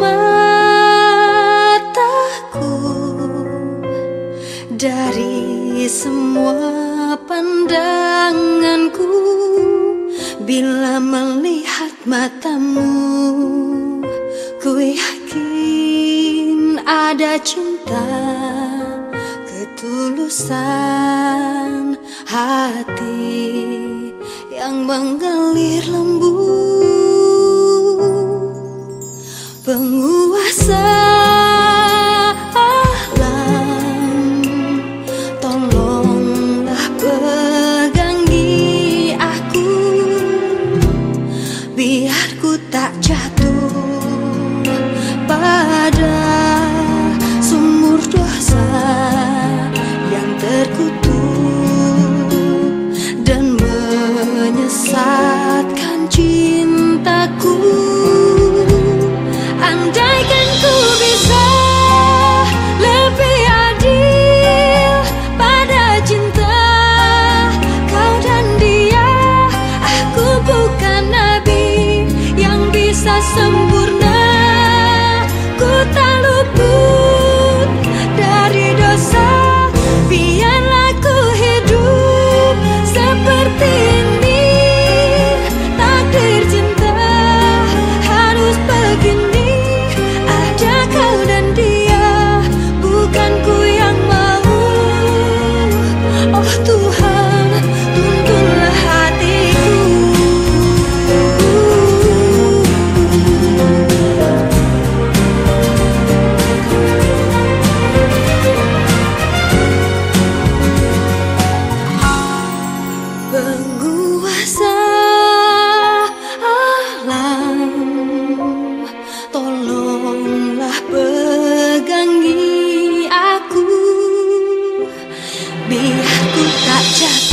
mataku dari semua pandanganku. Bila melihat matamu ku yakin ada cinta ketulusan hati yang mengalir lembut. Biar sempurna. Ku tak Penguasa alam Tolonglah pegangi aku. Biar ku tak jatuh